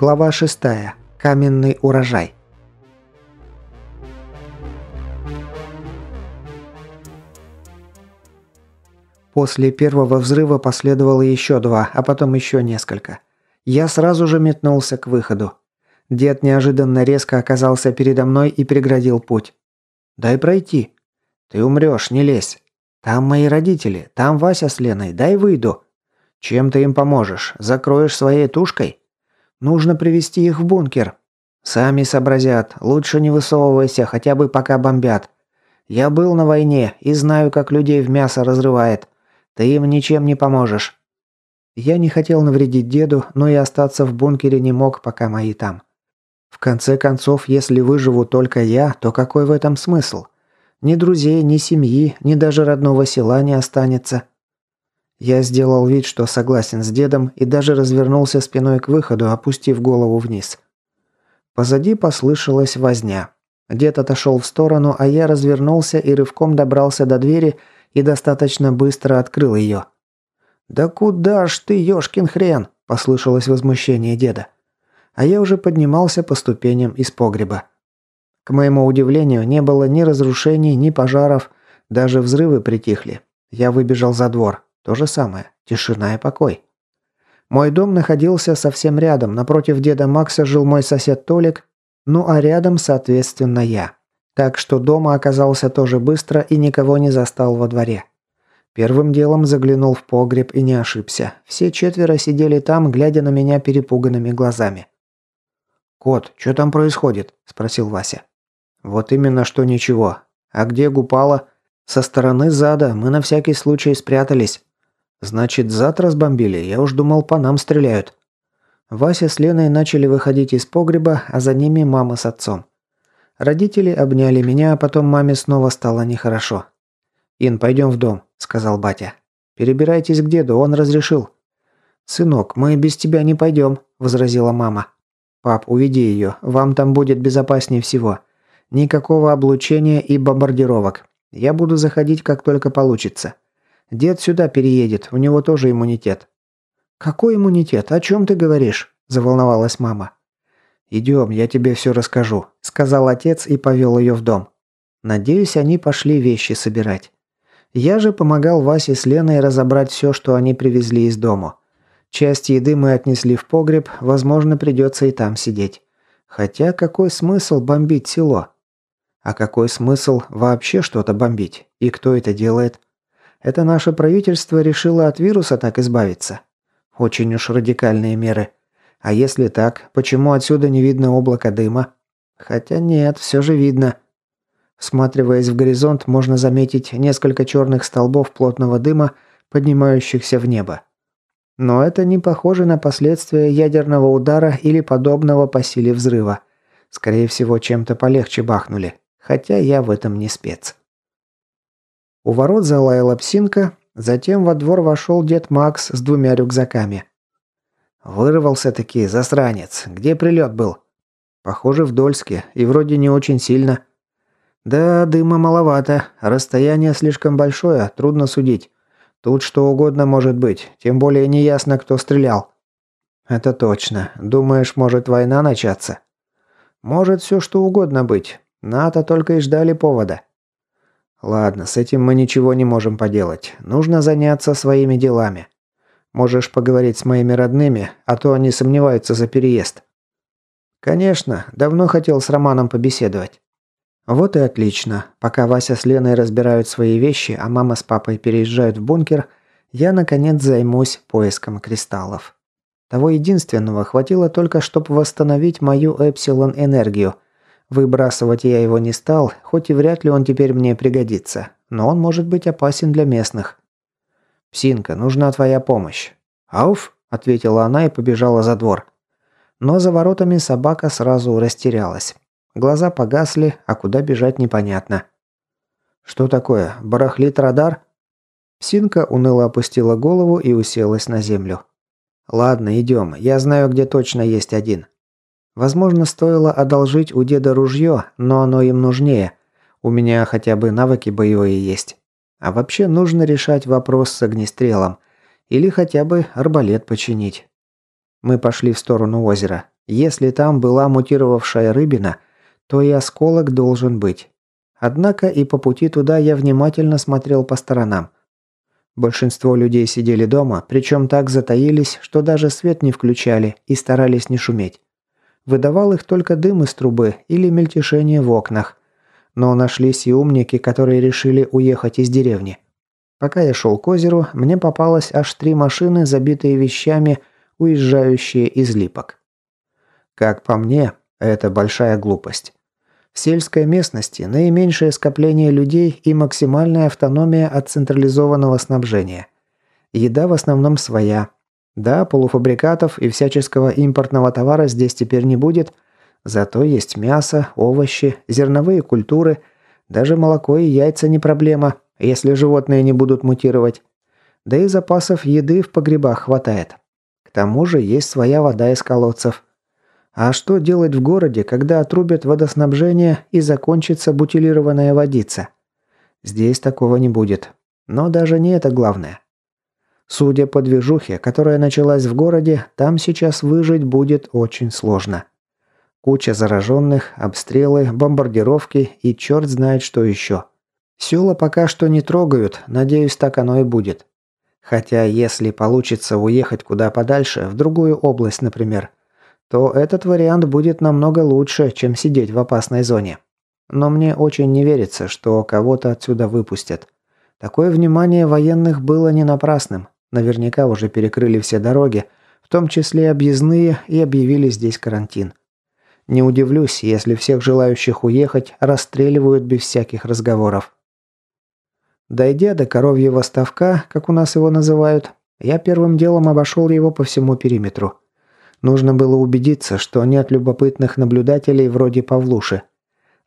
Глава 6. Каменный урожай. После первого взрыва последовало еще два, а потом еще несколько. Я сразу же метнулся к выходу. Дед неожиданно резко оказался передо мной и преградил путь. «Дай пройти». «Ты умрешь, не лезь». «Там мои родители, там Вася с Леной, дай выйду». «Чем ты им поможешь? Закроешь своей тушкой?» Нужно привести их в бункер. Сами сообразят. Лучше не высовывайся, хотя бы пока бомбят. Я был на войне и знаю, как людей в мясо разрывает. Ты им ничем не поможешь. Я не хотел навредить деду, но и остаться в бункере не мог, пока мои там. В конце концов, если выживу только я, то какой в этом смысл? Ни друзей, ни семьи, ни даже родного села не останется. Я сделал вид, что согласен с дедом и даже развернулся спиной к выходу, опустив голову вниз. Позади послышалась возня. Дед отошел в сторону, а я развернулся и рывком добрался до двери и достаточно быстро открыл ее. «Да куда ж ты, ёшкин хрен!» – послышалось возмущение деда. А я уже поднимался по ступеням из погреба. К моему удивлению, не было ни разрушений, ни пожаров, даже взрывы притихли. Я выбежал за двор. То же самое. Тишина и покой. Мой дом находился совсем рядом. Напротив деда Макса жил мой сосед Толик, ну а рядом, соответственно, я. Так что дома оказался тоже быстро и никого не застал во дворе. Первым делом заглянул в погреб и не ошибся. Все четверо сидели там, глядя на меня перепуганными глазами. «Кот, что там происходит?» – спросил Вася. «Вот именно что ничего. А где Гупала?» «Со стороны зада. Мы на всякий случай спрятались». «Значит, зад разбомбили? Я уж думал, по нам стреляют». Вася с Леной начали выходить из погреба, а за ними мама с отцом. Родители обняли меня, а потом маме снова стало нехорошо. «Ин, пойдем в дом», – сказал батя. «Перебирайтесь к деду, он разрешил». «Сынок, мы без тебя не пойдем», – возразила мама. «Пап, уведи ее, вам там будет безопаснее всего. Никакого облучения и бомбардировок. Я буду заходить, как только получится. Дед сюда переедет, у него тоже иммунитет». «Какой иммунитет? О чем ты говоришь?» – заволновалась мама. «Идем, я тебе все расскажу», – сказал отец и повел ее в дом. Надеюсь, они пошли вещи собирать. Я же помогал Васе с Леной разобрать все, что они привезли из дому. Часть еды мы отнесли в погреб, возможно, придется и там сидеть. Хотя какой смысл бомбить село? А какой смысл вообще что-то бомбить? И кто это делает? Это наше правительство решило от вируса так избавиться. Очень уж радикальные меры. А если так, почему отсюда не видно облака дыма? Хотя нет, все же видно. Всматриваясь в горизонт, можно заметить несколько черных столбов плотного дыма, поднимающихся в небо. Но это не похоже на последствия ядерного удара или подобного по силе взрыва. Скорее всего, чем-то полегче бахнули. Хотя я в этом не спец. У ворот залаяла псинка, затем во двор вошел дед Макс с двумя рюкзаками. Вырвался-таки, засранец. Где прилет был? Похоже, в Дольске, и вроде не очень сильно. Да, дыма маловато, расстояние слишком большое, трудно судить. Тут что угодно может быть, тем более неясно, кто стрелял. Это точно. Думаешь, может война начаться? Может все что угодно быть. НАТО только и ждали повода. «Ладно, с этим мы ничего не можем поделать. Нужно заняться своими делами. Можешь поговорить с моими родными, а то они сомневаются за переезд». «Конечно. Давно хотел с Романом побеседовать». «Вот и отлично. Пока Вася с Леной разбирают свои вещи, а мама с папой переезжают в бункер, я, наконец, займусь поиском кристаллов. Того единственного хватило только, чтобы восстановить мою эпсилон-энергию – Выбрасывать я его не стал, хоть и вряд ли он теперь мне пригодится, но он может быть опасен для местных. «Псинка, нужна твоя помощь». «Ауф», — ответила она и побежала за двор. Но за воротами собака сразу растерялась. Глаза погасли, а куда бежать непонятно. «Что такое? Барахлит радар?» Псинка уныло опустила голову и уселась на землю. «Ладно, идем. Я знаю, где точно есть один. Возможно, стоило одолжить у деда ружье, но оно им нужнее. У меня хотя бы навыки боевые есть. А вообще нужно решать вопрос с огнестрелом. Или хотя бы арбалет починить. Мы пошли в сторону озера. Если там была мутировавшая рыбина, то и осколок должен быть. Однако и по пути туда я внимательно смотрел по сторонам. Большинство людей сидели дома, причем так затаились, что даже свет не включали и старались не шуметь. Выдавал их только дым из трубы или мельтешение в окнах. Но нашлись и умники, которые решили уехать из деревни. Пока я шел к озеру, мне попалось аж три машины, забитые вещами, уезжающие из липок. Как по мне, это большая глупость. В сельской местности наименьшее скопление людей и максимальная автономия от централизованного снабжения. Еда в основном своя, да, полуфабрикатов и всяческого импортного товара здесь теперь не будет, зато есть мясо, овощи, зерновые культуры, даже молоко и яйца не проблема, если животные не будут мутировать. Да и запасов еды в погребах хватает. К тому же есть своя вода из колодцев. А что делать в городе, когда отрубят водоснабжение и закончится бутилированная водица? Здесь такого не будет. Но даже не это главное. Судя по движухе, которая началась в городе, там сейчас выжить будет очень сложно. Куча зараженных, обстрелы, бомбардировки и черт знает что еще. Села пока что не трогают, надеюсь, так оно и будет. Хотя, если получится уехать куда подальше, в другую область, например, то этот вариант будет намного лучше, чем сидеть в опасной зоне. Но мне очень не верится, что кого-то отсюда выпустят. Такое внимание военных было не напрасным. Наверняка уже перекрыли все дороги, в том числе объездные, и объявили здесь карантин. Не удивлюсь, если всех желающих уехать расстреливают без всяких разговоров. Дойдя до коровьего ставка, как у нас его называют, я первым делом обошел его по всему периметру. Нужно было убедиться, что нет любопытных наблюдателей вроде Павлуши.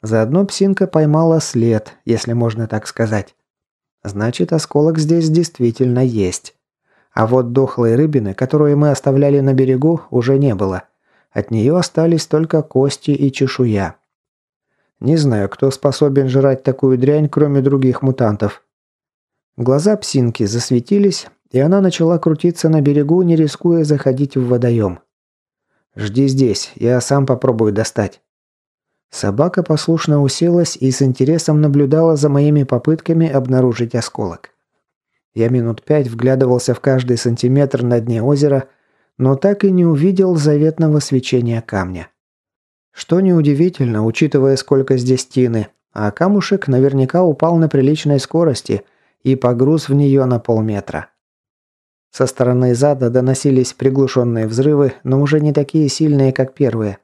Заодно псинка поймала след, если можно так сказать. Значит, осколок здесь действительно есть. А вот дохлой рыбины, которую мы оставляли на берегу, уже не было. От нее остались только кости и чешуя. Не знаю, кто способен жрать такую дрянь, кроме других мутантов. Глаза псинки засветились, и она начала крутиться на берегу, не рискуя заходить в водоем. «Жди здесь, я сам попробую достать». Собака послушно уселась и с интересом наблюдала за моими попытками обнаружить осколок. Я минут пять вглядывался в каждый сантиметр на дне озера, но так и не увидел заветного свечения камня. Что неудивительно, учитывая, сколько здесь тины, а камушек наверняка упал на приличной скорости и погруз в нее на полметра. Со стороны зада доносились приглушенные взрывы, но уже не такие сильные, как первые.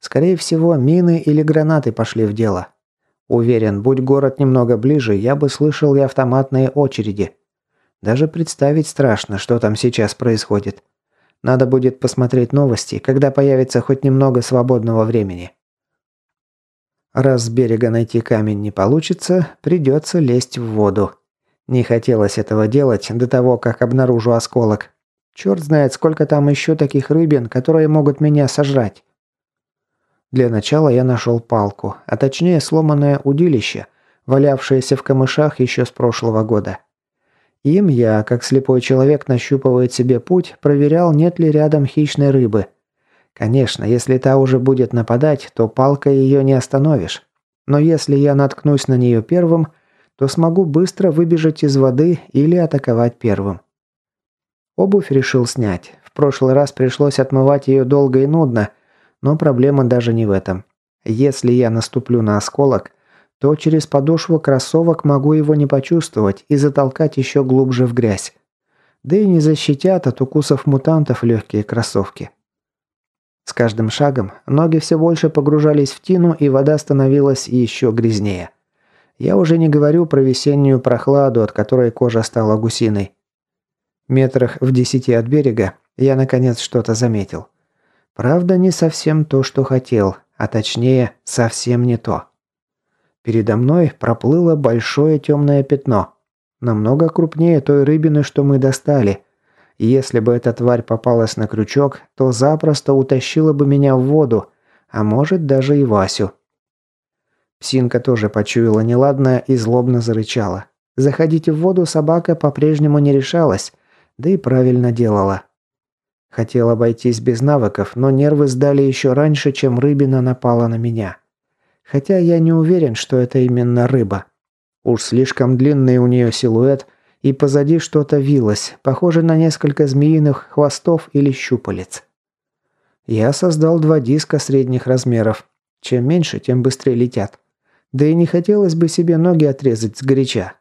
Скорее всего, мины или гранаты пошли в дело. Уверен, будь город немного ближе, я бы слышал и автоматные очереди. Даже представить страшно, что там сейчас происходит. Надо будет посмотреть новости, когда появится хоть немного свободного времени. Раз с берега найти камень не получится, придется лезть в воду. Не хотелось этого делать до того, как обнаружу осколок. Черт знает, сколько там еще таких рыбин, которые могут меня сожрать. Для начала я нашел палку, а точнее сломанное удилище, валявшееся в камышах еще с прошлого года. Им я, как слепой человек нащупывает себе путь, проверял, нет ли рядом хищной рыбы. Конечно, если та уже будет нападать, то палкой ее не остановишь. Но если я наткнусь на нее первым, то смогу быстро выбежать из воды или атаковать первым. Обувь решил снять. В прошлый раз пришлось отмывать ее долго и нудно, но проблема даже не в этом. Если я наступлю на осколок, то через подошву кроссовок могу его не почувствовать и затолкать еще глубже в грязь. Да и не защитят от укусов мутантов легкие кроссовки. С каждым шагом ноги все больше погружались в тину, и вода становилась еще грязнее. Я уже не говорю про весеннюю прохладу, от которой кожа стала гусиной. Метрах в десяти от берега я наконец что-то заметил. Правда, не совсем то, что хотел, а точнее, совсем не то. Передо мной проплыло большое темное пятно. Намного крупнее той рыбины, что мы достали. Если бы эта тварь попалась на крючок, то запросто утащила бы меня в воду, а может даже и Васю. Псинка тоже почуяла неладное и злобно зарычала. Заходить в воду собака по-прежнему не решалась, да и правильно делала. Хотел обойтись без навыков, но нервы сдали еще раньше, чем рыбина напала на меня. Хотя я не уверен, что это именно рыба. Уж слишком длинный у нее силуэт, и позади что-то вилось, похоже на несколько змеиных хвостов или щупалец. Я создал два диска средних размеров. Чем меньше, тем быстрее летят. Да и не хотелось бы себе ноги отрезать сгоряча.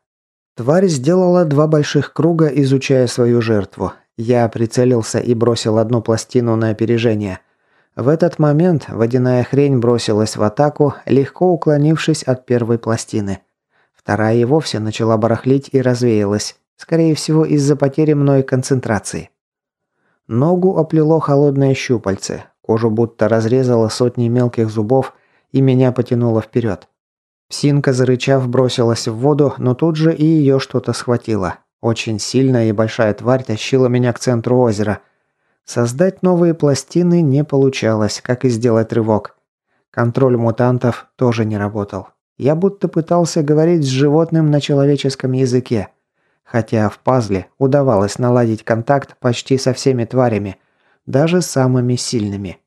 Тварь сделала два больших круга, изучая свою жертву. Я прицелился и бросил одну пластину на опережение. В этот момент водяная хрень бросилась в атаку, легко уклонившись от первой пластины. Вторая и вовсе начала барахлить и развеялась, скорее всего из-за потери мной концентрации. Ногу оплело холодное щупальце, кожу будто разрезало сотни мелких зубов и меня потянуло вперед. Псинка, зарычав, бросилась в воду, но тут же и ее что-то схватило. Очень сильная и большая тварь тащила меня к центру озера. Создать новые пластины не получалось, как и сделать рывок. Контроль мутантов тоже не работал. Я будто пытался говорить с животным на человеческом языке. Хотя в пазле удавалось наладить контакт почти со всеми тварями, даже самыми сильными.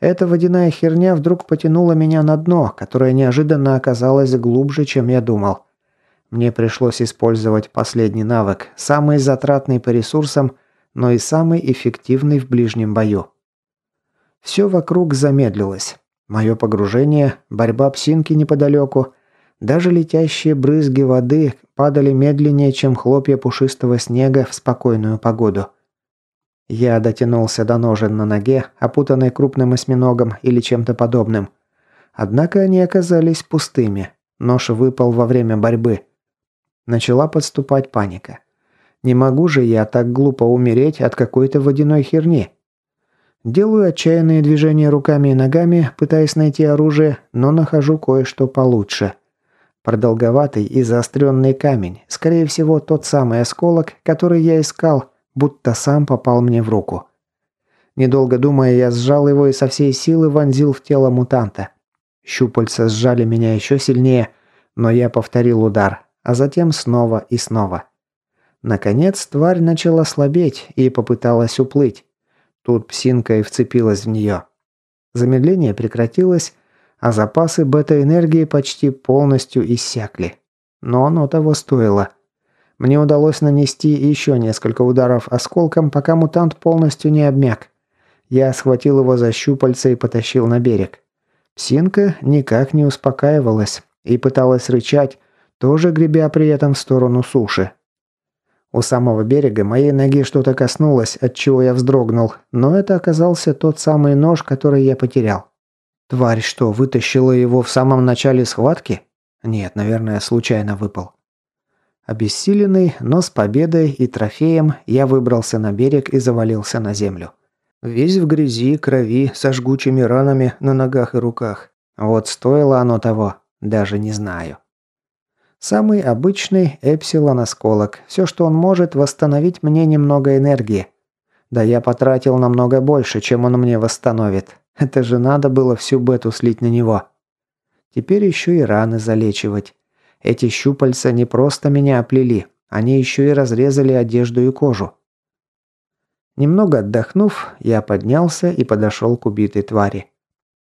Эта водяная херня вдруг потянула меня на дно, которое неожиданно оказалось глубже, чем я думал. Мне пришлось использовать последний навык, самый затратный по ресурсам, но и самый эффективный в ближнем бою. Все вокруг замедлилось. Мое погружение, борьба псинки неподалеку, даже летящие брызги воды падали медленнее, чем хлопья пушистого снега в спокойную погоду. Я дотянулся до ножен на ноге, опутанной крупным осьминогом или чем-то подобным. Однако они оказались пустыми. Нож выпал во время борьбы. Начала подступать паника. Не могу же я так глупо умереть от какой-то водяной херни. Делаю отчаянные движения руками и ногами, пытаясь найти оружие, но нахожу кое-что получше. Продолговатый и заостренный камень, скорее всего тот самый осколок, который я искал – будто сам попал мне в руку. Недолго думая, я сжал его и со всей силы вонзил в тело мутанта. Щупальца сжали меня еще сильнее, но я повторил удар, а затем снова и снова. Наконец, тварь начала слабеть и попыталась уплыть. Тут псинка и вцепилась в нее. Замедление прекратилось, а запасы бета-энергии почти полностью иссякли. Но оно того стоило. Мне удалось нанести еще несколько ударов осколком, пока мутант полностью не обмяк. Я схватил его за щупальца и потащил на берег. Псинка никак не успокаивалась и пыталась рычать, тоже гребя при этом в сторону суши. У самого берега моей ноги что-то коснулось, от чего я вздрогнул, но это оказался тот самый нож, который я потерял. Тварь что, вытащила его в самом начале схватки? Нет, наверное, случайно выпал. Обессиленный, но с победой и трофеем, я выбрался на берег и завалился на землю. Весь в грязи, крови, со жгучими ранами на ногах и руках. Вот стоило оно того, даже не знаю. Самый обычный эпсилон-осколок. Все, что он может, восстановить мне немного энергии. Да я потратил намного больше, чем он мне восстановит. Это же надо было всю бету слить на него. Теперь еще и раны залечивать. Эти щупальца не просто меня оплели, они еще и разрезали одежду и кожу. Немного отдохнув, я поднялся и подошел к убитой твари.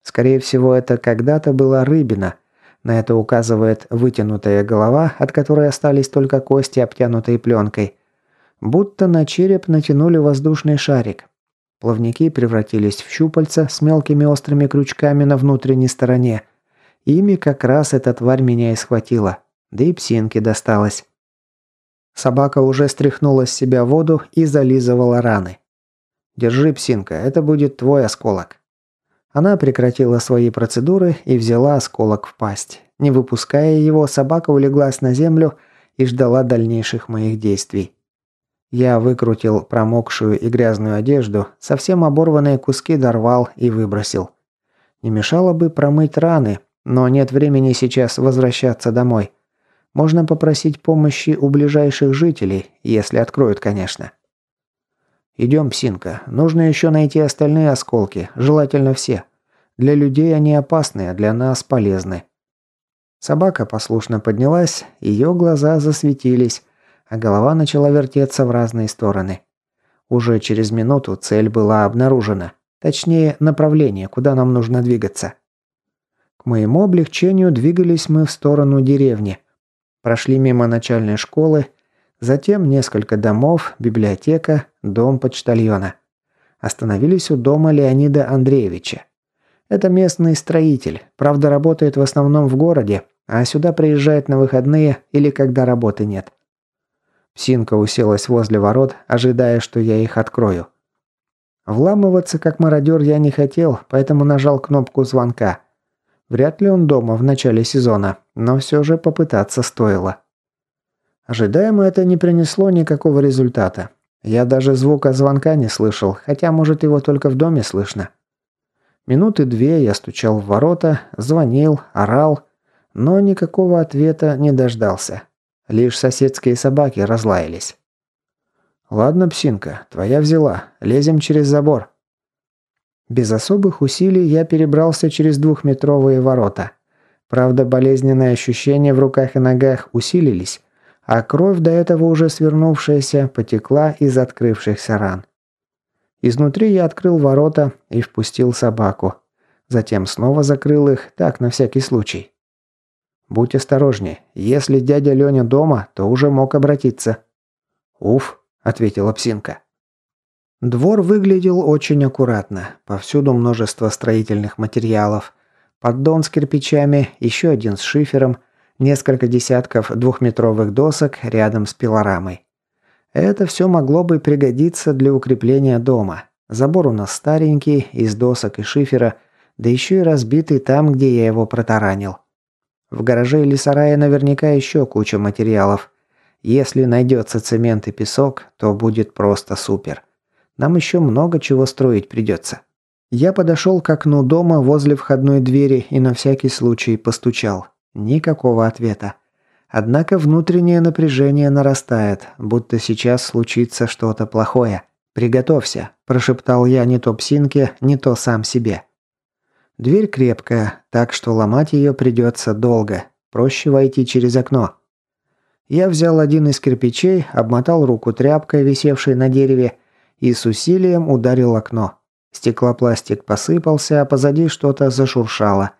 Скорее всего, это когда-то была рыбина. На это указывает вытянутая голова, от которой остались только кости, обтянутые пленкой. Будто на череп натянули воздушный шарик. Плавники превратились в щупальца с мелкими острыми крючками на внутренней стороне. Ими как раз эта тварь меня и схватила. Да и псинке досталось. Собака уже стряхнула с себя воду и зализывала раны. «Держи, псинка, это будет твой осколок». Она прекратила свои процедуры и взяла осколок в пасть. Не выпуская его, собака улеглась на землю и ждала дальнейших моих действий. Я выкрутил промокшую и грязную одежду, совсем оборванные куски дорвал и выбросил. Не мешало бы промыть раны, но нет времени сейчас возвращаться домой. Можно попросить помощи у ближайших жителей, если откроют, конечно. «Идем, Псинка. Нужно еще найти остальные осколки, желательно все. Для людей они опасны, а для нас полезны». Собака послушно поднялась, ее глаза засветились, а голова начала вертеться в разные стороны. Уже через минуту цель была обнаружена. Точнее, направление, куда нам нужно двигаться. К моему облегчению двигались мы в сторону деревни. Прошли мимо начальной школы, затем несколько домов, библиотека, дом почтальона. Остановились у дома Леонида Андреевича. Это местный строитель, правда работает в основном в городе, а сюда приезжает на выходные или когда работы нет. Псинка уселась возле ворот, ожидая, что я их открою. Вламываться как мародер я не хотел, поэтому нажал кнопку звонка. Вряд ли он дома в начале сезона, но все же попытаться стоило. Ожидаемо это не принесло никакого результата. Я даже звука звонка не слышал, хотя, может, его только в доме слышно. Минуты две я стучал в ворота, звонил, орал, но никакого ответа не дождался. Лишь соседские собаки разлаялись. «Ладно, псинка, твоя взяла. Лезем через забор». Без особых усилий я перебрался через двухметровые ворота. Правда, болезненные ощущения в руках и ногах усилились, а кровь, до этого уже свернувшаяся, потекла из открывшихся ран. Изнутри я открыл ворота и впустил собаку. Затем снова закрыл их, так, на всякий случай. «Будь осторожнее. Если дядя Леня дома, то уже мог обратиться». «Уф», — ответила псинка. Двор выглядел очень аккуратно. Повсюду множество строительных материалов. Поддон с кирпичами, еще один с шифером, несколько десятков двухметровых досок рядом с пилорамой. Это все могло бы пригодиться для укрепления дома. Забор у нас старенький, из досок и шифера, да еще и разбитый там, где я его протаранил. В гараже или сарае наверняка еще куча материалов. Если найдется цемент и песок, то будет просто супер. Нам еще много чего строить придется. Я подошел к окну дома возле входной двери и на всякий случай постучал. Никакого ответа. Однако внутреннее напряжение нарастает, будто сейчас случится что-то плохое. «Приготовься», – прошептал я не то псинке, не то сам себе. Дверь крепкая, так что ломать ее придется долго. Проще войти через окно. Я взял один из кирпичей, обмотал руку тряпкой, висевшей на дереве, и с усилием ударил окно. Стеклопластик посыпался, а позади что-то зашуршало.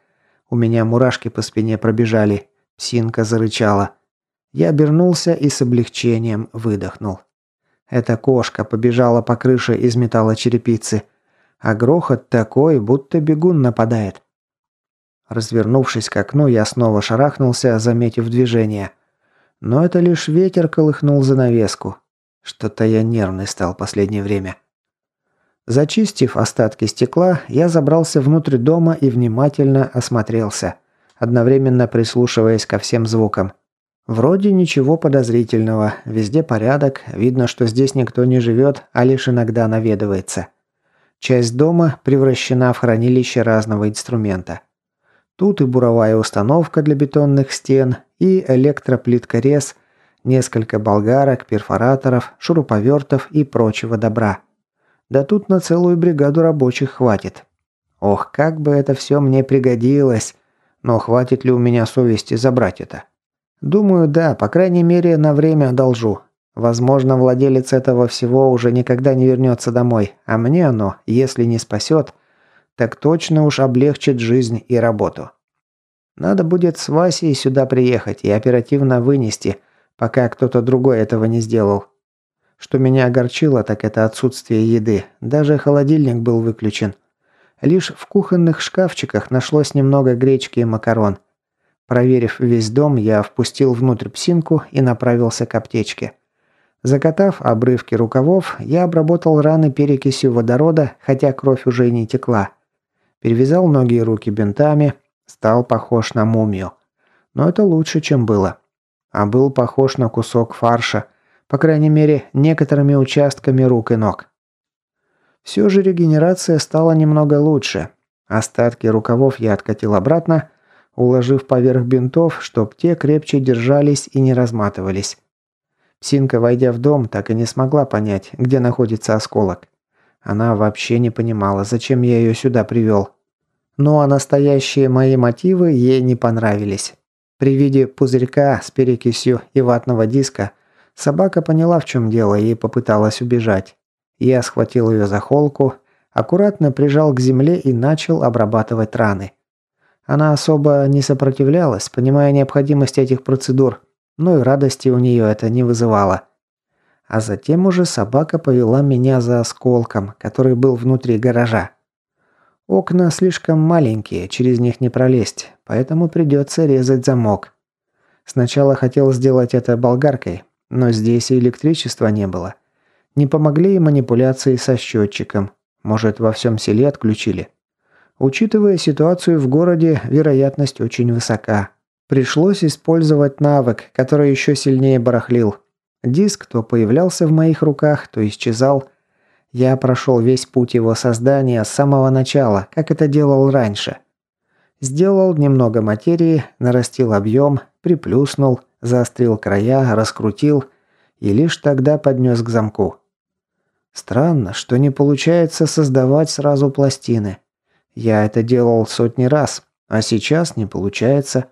У меня мурашки по спине пробежали. Псинка зарычала. Я обернулся и с облегчением выдохнул. Эта кошка побежала по крыше из металлочерепицы, а грохот такой, будто бегун нападает. Развернувшись к окну, я снова шарахнулся, заметив движение. Но это лишь ветер колыхнул занавеску. Что-то я нервный стал последнее время. Зачистив остатки стекла, я забрался внутрь дома и внимательно осмотрелся – одновременно прислушиваясь ко всем звукам. Вроде ничего подозрительного, везде порядок, видно, что здесь никто не живет, а лишь иногда наведывается. Часть дома превращена в хранилище разного инструмента. Тут и буровая установка для бетонных стен, и электроплиткорез, несколько болгарок, перфораторов, шуруповертов и прочего добра. Да тут на целую бригаду рабочих хватит. Ох, как бы это все мне пригодилось! Но хватит ли у меня совести забрать это? Думаю, да, по крайней мере, на время одолжу. Возможно, владелец этого всего уже никогда не вернется домой, а мне оно, если не спасет, так точно уж облегчит жизнь и работу. Надо будет с Васей сюда приехать и оперативно вынести, пока кто-то другой этого не сделал. Что меня огорчило, так это отсутствие еды. Даже холодильник был выключен. Лишь в кухонных шкафчиках нашлось немного гречки и макарон. Проверив весь дом, я впустил внутрь псинку и направился к аптечке. Закатав обрывки рукавов, я обработал раны перекисью водорода, хотя кровь уже и не текла. Перевязал ноги и руки бинтами, стал похож на мумию. Но это лучше, чем было. А был похож на кусок фарша, по крайней мере, некоторыми участками рук и ног. Все же регенерация стала немного лучше. Остатки рукавов я откатил обратно, уложив поверх бинтов, чтоб те крепче держались и не разматывались. Псинка, войдя в дом, так и не смогла понять, где находится осколок. Она вообще не понимала, зачем я ее сюда привел. Ну а настоящие мои мотивы ей не понравились. При виде пузырька с перекисью и ватного диска собака поняла, в чем дело, и попыталась убежать. Я схватил ее за холку, аккуратно прижал к земле и начал обрабатывать раны. Она особо не сопротивлялась, понимая необходимость этих процедур, но и радости у нее это не вызывало. А затем уже собака повела меня за осколком, который был внутри гаража. Окна слишком маленькие, через них не пролезть, поэтому придется резать замок. Сначала хотел сделать это болгаркой, но здесь и электричества не было. Не помогли и манипуляции со счетчиком. Может, во всем селе отключили. Учитывая ситуацию в городе, вероятность очень высока. Пришлось использовать навык, который еще сильнее барахлил. Диск то появлялся в моих руках, то исчезал. Я прошел весь путь его создания с самого начала, как это делал раньше. Сделал немного материи, нарастил объем, приплюснул, заострил края, раскрутил и лишь тогда поднес к замку. Странно, что не получается создавать сразу пластины. Я это делал сотни раз, а сейчас не получается.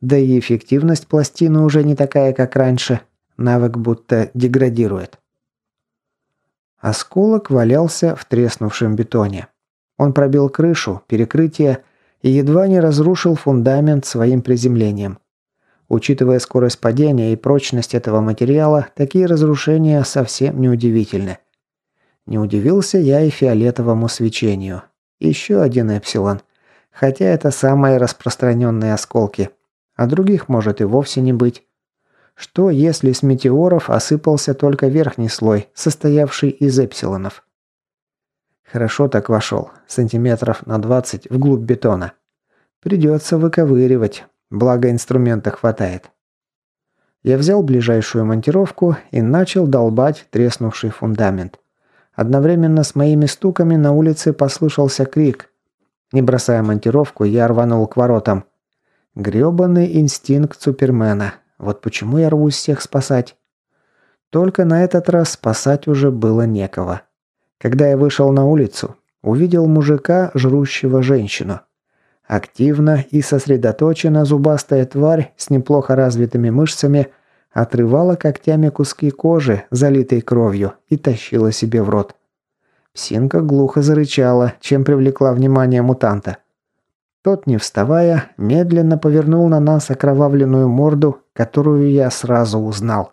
Да и эффективность пластины уже не такая, как раньше. Навык будто деградирует. Осколок валялся в треснувшем бетоне. Он пробил крышу, перекрытие и едва не разрушил фундамент своим приземлением. Учитывая скорость падения и прочность этого материала, такие разрушения совсем не удивительны. Не удивился я и фиолетовому свечению. Еще один эпсилон. Хотя это самые распространенные осколки. А других может и вовсе не быть. Что, если с метеоров осыпался только верхний слой, состоявший из эпсилонов? Хорошо так вошел, сантиметров на 20 вглубь бетона. Придется выковыривать, Благо инструмента хватает. Я взял ближайшую монтировку и начал долбать треснувший фундамент. Одновременно с моими стуками на улице послышался крик. Не бросая монтировку, я рванул к воротам. Грёбаный инстинкт Супермена. Вот почему я рвусь всех спасать. Только на этот раз спасать уже было некого. Когда я вышел на улицу, увидел мужика, жрущего женщину. Активно и сосредоточенно зубастая тварь с неплохо развитыми мышцами отрывала когтями куски кожи, залитой кровью, и тащила себе в рот. Псинка глухо зарычала, чем привлекла внимание мутанта. Тот, не вставая, медленно повернул на нас окровавленную морду, которую я сразу узнал.